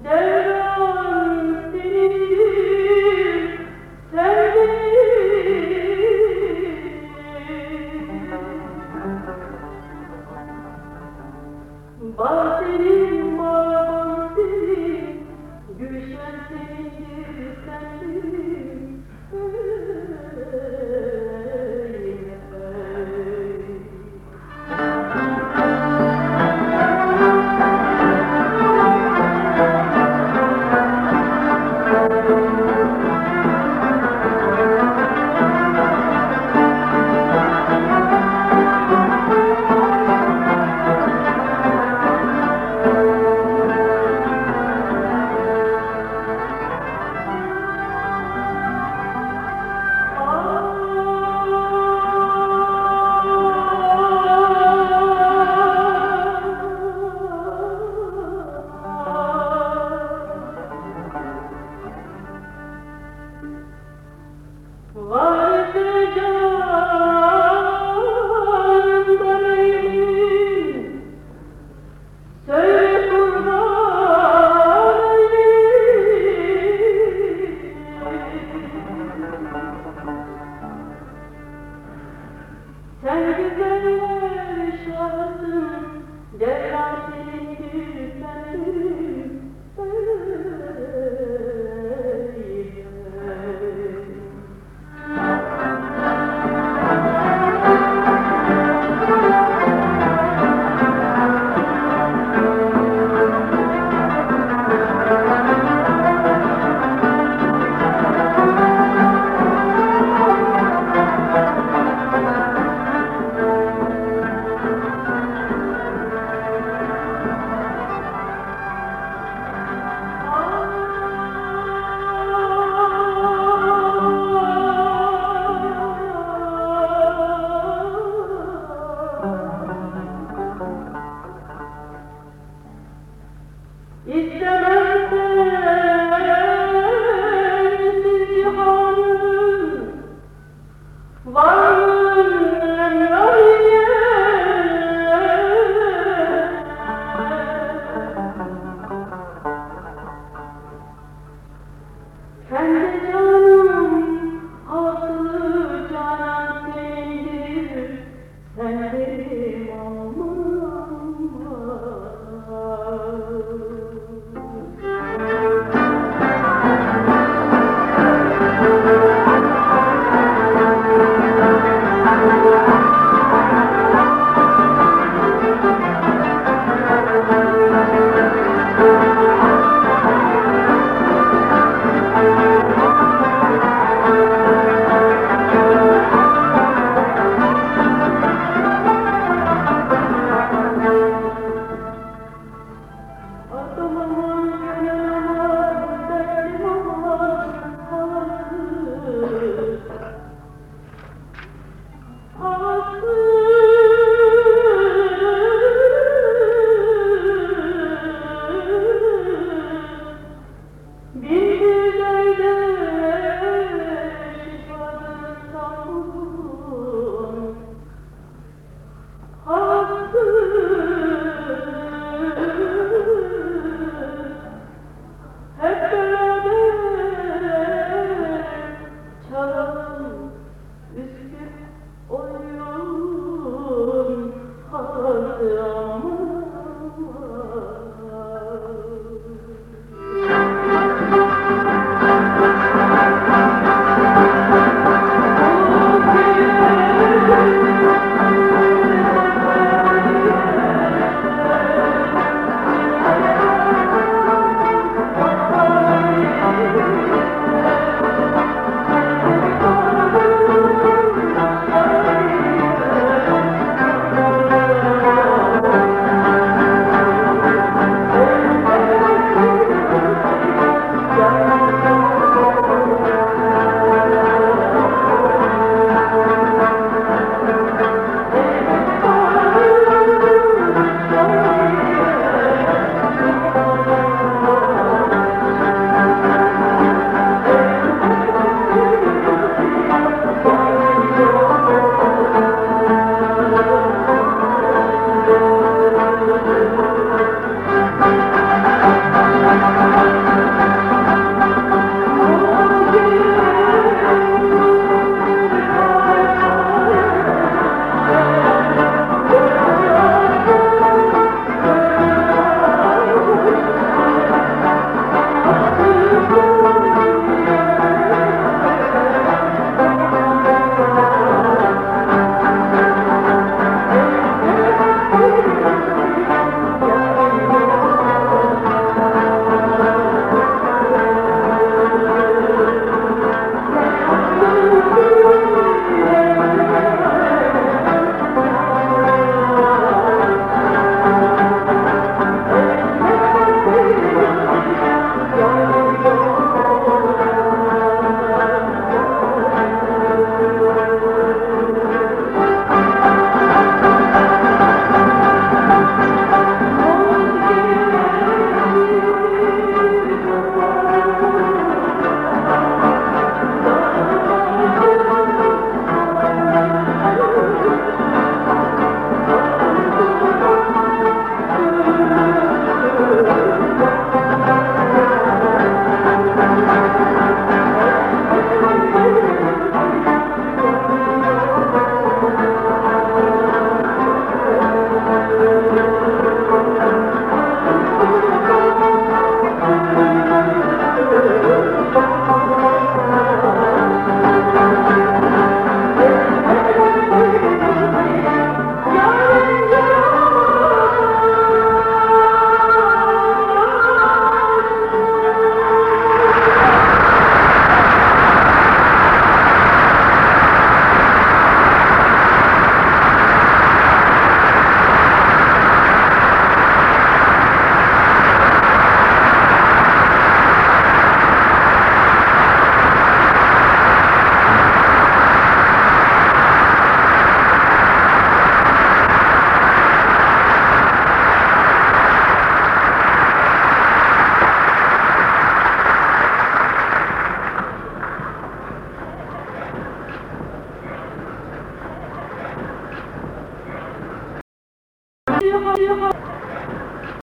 Nein.